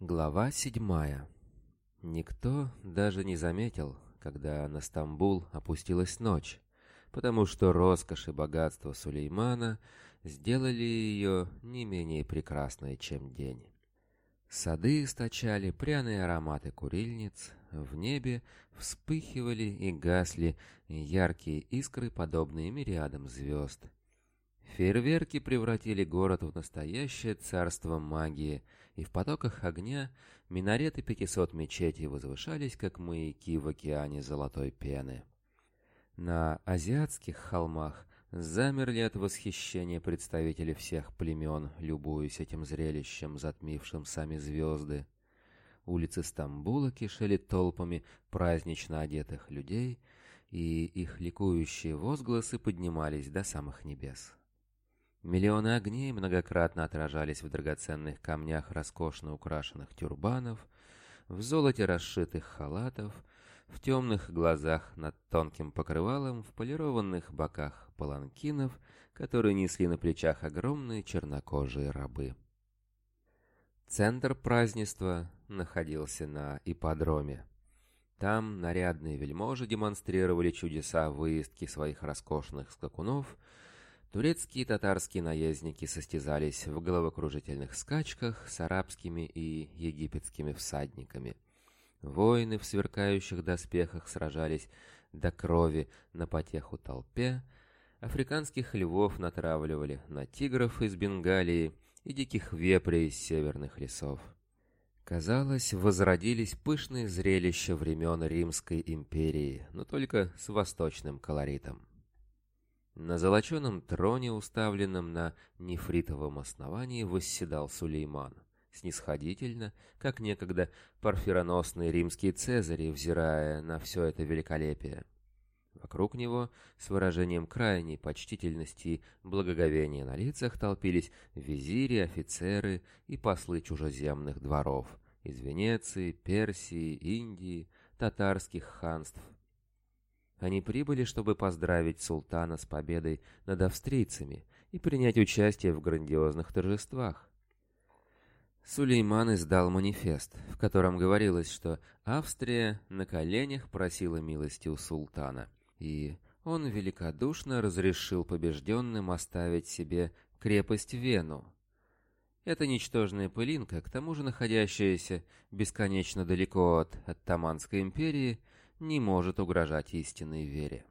Глава седьмая. Никто даже не заметил, когда на Стамбул опустилась ночь, потому что роскошь и богатство Сулеймана сделали ее не менее прекрасной, чем день. Сады источали пряные ароматы курильниц, в небе вспыхивали и гасли яркие искры, подобные мириадам звезд. Фейерверки превратили город в настоящее царство магии — и в потоках огня минареты 500 мечетей возвышались, как маяки в океане золотой пены. На азиатских холмах замерли от восхищения представители всех племен, любуясь этим зрелищем, затмившим сами звезды. Улицы Стамбула кишели толпами празднично одетых людей, и их ликующие возгласы поднимались до самых небес. Миллионы огней многократно отражались в драгоценных камнях роскошно украшенных тюрбанов, в золоте расшитых халатов, в темных глазах над тонким покрывалом, в полированных боках паланкинов, которые несли на плечах огромные чернокожие рабы. Центр празднества находился на ипподроме. Там нарядные вельможи демонстрировали чудеса выездки своих роскошных скакунов – Турецкие и татарские наездники состязались в головокружительных скачках с арабскими и египетскими всадниками. Воины в сверкающих доспехах сражались до крови на потеху толпе, африканских львов натравливали на тигров из Бенгалии и диких вепрей из северных лесов. Казалось, возродились пышные зрелища времен Римской империи, но только с восточным колоритом. На золоченом троне, уставленном на нефритовом основании, восседал Сулейман. Снисходительно, как некогда парфироносный римские Цезари, взирая на все это великолепие. Вокруг него, с выражением крайней почтительности и благоговения на лицах, толпились визири, офицеры и послы чужеземных дворов из Венеции, Персии, Индии, татарских ханств они прибыли, чтобы поздравить султана с победой над австрийцами и принять участие в грандиозных торжествах. Сулейман издал манифест, в котором говорилось, что Австрия на коленях просила милости у султана, и он великодушно разрешил побежденным оставить себе крепость Вену. Эта ничтожная пылинка, к тому же находящаяся бесконечно далеко от Оттаманской империи, — не может угрожать истинной вере.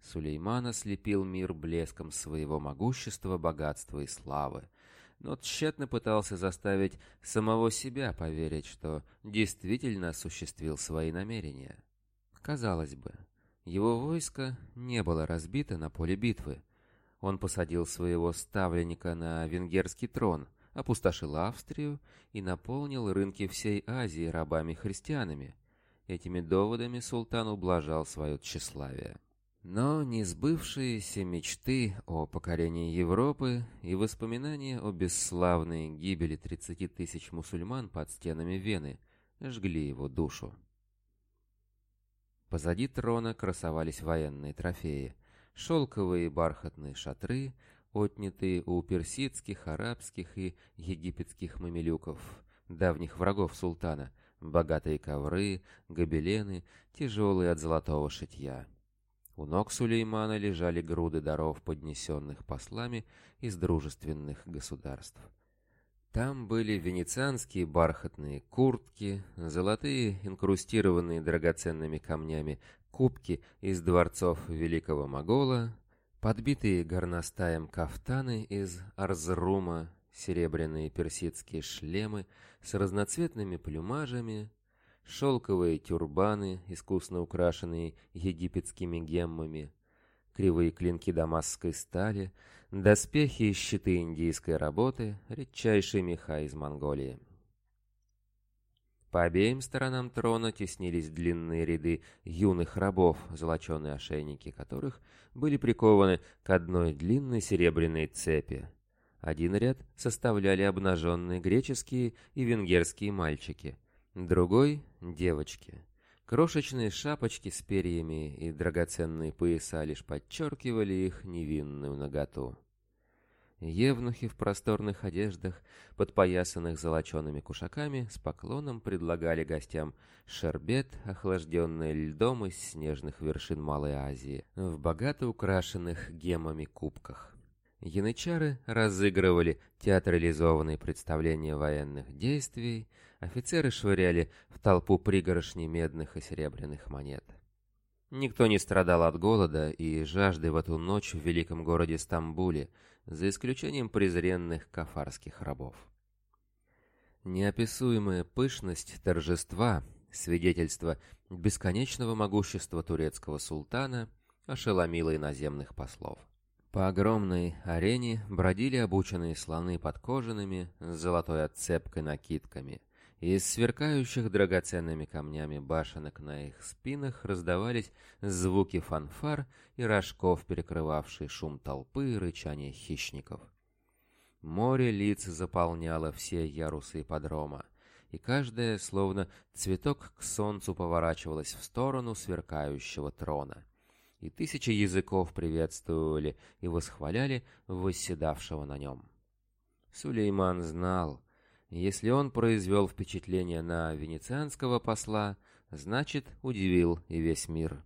Сулейман ослепил мир блеском своего могущества, богатства и славы, но тщетно пытался заставить самого себя поверить, что действительно осуществил свои намерения. Казалось бы, его войско не было разбито на поле битвы. Он посадил своего ставленника на венгерский трон, опустошил Австрию и наполнил рынки всей Азии рабами-христианами, Этими доводами султан ублажал свое тщеславие. Но несбывшиеся мечты о покорении Европы и воспоминания о бесславной гибели 30 тысяч мусульман под стенами Вены жгли его душу. Позади трона красовались военные трофеи, шелковые бархатные шатры, отнятые у персидских, арабских и египетских мамилюков, давних врагов султана, богатые ковры, гобелены, тяжелые от золотого шитья. У ног Сулеймана лежали груды даров, поднесенных послами из дружественных государств. Там были венецианские бархатные куртки, золотые, инкрустированные драгоценными камнями, кубки из дворцов Великого Могола, подбитые горностаем кафтаны из Арзрума, серебряные персидские шлемы с разноцветными плюмажами, шелковые тюрбаны, искусно украшенные египетскими геммами, кривые клинки дамасской стали, доспехи и щиты индийской работы, редчайшие меха из Монголии. По обеим сторонам трона теснились длинные ряды юных рабов, золоченые ошейники которых были прикованы к одной длинной серебряной цепи — один ряд составляли обнаженные греческие и венгерские мальчики, другой – девочки. Крошечные шапочки с перьями и драгоценные пояса лишь подчеркивали их невинную наготу. Евнухи в просторных одеждах, подпоясанных золочеными кушаками, с поклоном предлагали гостям шербет, охлажденный льдом из снежных вершин Малой Азии, в богато украшенных гемами кубках. Янычары разыгрывали театрализованные представления военных действий, офицеры швыряли в толпу пригорошни медных и серебряных монет. Никто не страдал от голода и жажды в эту ночь в великом городе Стамбуле, за исключением презренных кафарских рабов. Неописуемая пышность торжества, свидетельство бесконечного могущества турецкого султана, ошеломила иноземных послов. По огромной арене бродили обученные слоны под кожаными с золотой отцепкой накидками. Из сверкающих драгоценными камнями башенок на их спинах раздавались звуки фанфар и рожков, перекрывавшие шум толпы и рычание хищников. Море лиц заполняло все ярусы подрома, и каждая, словно цветок к солнцу, поворачивалась в сторону сверкающего трона — и тысячи языков приветствовали и восхваляли восседавшего на нем. Сулейман знал, если он произвел впечатление на венецианского посла, значит, удивил и весь мир.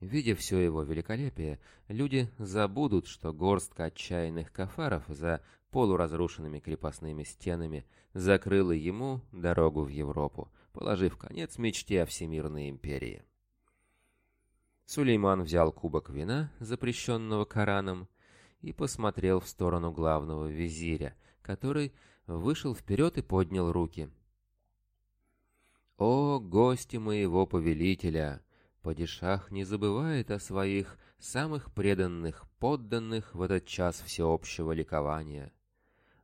Видя все его великолепие, люди забудут, что горстка отчаянных кафаров за полуразрушенными крепостными стенами закрыла ему дорогу в Европу, положив конец мечте о всемирной империи. Сулейман взял кубок вина, запрещенного Кораном, и посмотрел в сторону главного визиря, который вышел вперед и поднял руки. «О, гости моего повелителя! Падишах не забывает о своих самых преданных подданных в этот час всеобщего ликования.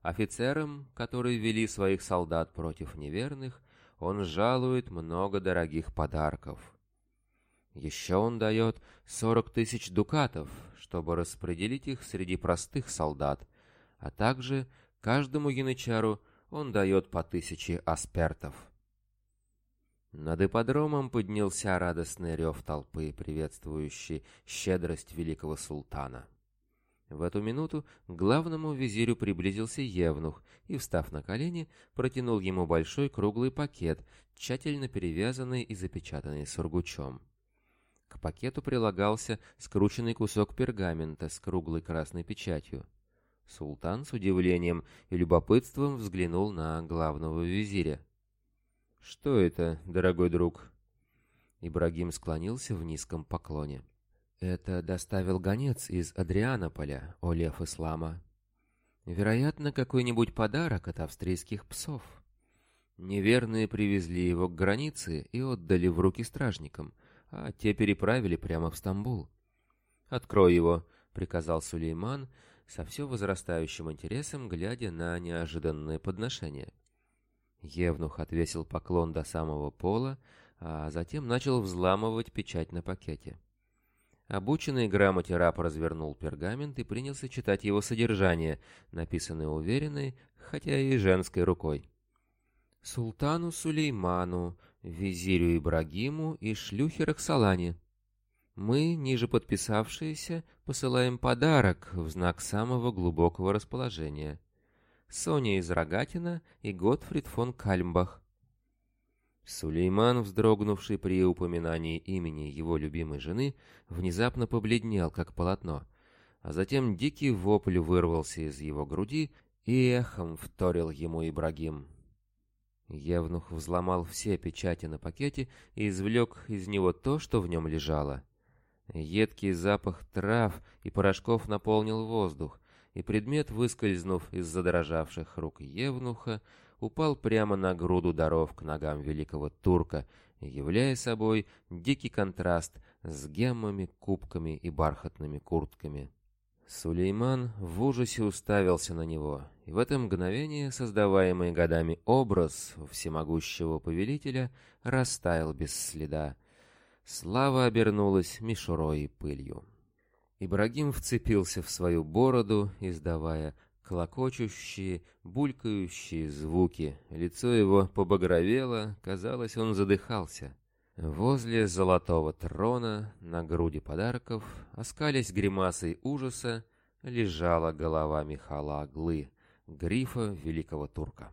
Офицерам, которые вели своих солдат против неверных, он жалует много дорогих подарков». Еще он дает 40 тысяч дукатов, чтобы распределить их среди простых солдат, а также каждому янычару он дает по тысяче аспертов. Над ипподромом поднялся радостный рев толпы, приветствующий щедрость великого султана. В эту минуту к главному визирю приблизился Евнух и, встав на колени, протянул ему большой круглый пакет, тщательно перевязанный и запечатанный сургучом. К пакету прилагался скрученный кусок пергамента с круглой красной печатью. Султан с удивлением и любопытством взглянул на главного визиря. «Что это, дорогой друг?» Ибрагим склонился в низком поклоне. «Это доставил гонец из Адрианополя, о лев Ислама. Вероятно, какой-нибудь подарок от австрийских псов. Неверные привезли его к границе и отдали в руки стражникам, а те переправили прямо в Стамбул. «Открой его», — приказал Сулейман, со все возрастающим интересом глядя на неожиданное подношение. Евнух отвесил поклон до самого пола, а затем начал взламывать печать на пакете. Обученный грамоте раб развернул пергамент и принялся читать его содержание, написанное уверенной, хотя и женской рукой. «Султану Сулейману, визирю Ибрагиму и шлюхе Роксолане. Мы, ниже подписавшиеся, посылаем подарок в знак самого глубокого расположения. Соня из Рогатина и Готфрид фон Кальмбах. Сулейман, вздрогнувший при упоминании имени его любимой жены, внезапно побледнел, как полотно, а затем дикий вопль вырвался из его груди и эхом вторил ему Ибрагим. Евнух взломал все печати на пакете и извлек из него то, что в нем лежало. Едкий запах трав и порошков наполнил воздух, и предмет, выскользнув из задрожавших рук Евнуха, упал прямо на груду даров к ногам великого турка, являя собой дикий контраст с геммами, кубками и бархатными куртками. Сулейман в ужасе уставился на него, и в это мгновение создаваемый годами образ всемогущего повелителя растаял без следа. Слава обернулась мишурой и пылью. Ибрагим вцепился в свою бороду, издавая клокочущие, булькающие звуки. Лицо его побагровело, казалось, он задыхался. Возле золотого трона, на груди подарков, оскались гримасой ужаса, лежала голова Михала Аглы, грифа великого турка.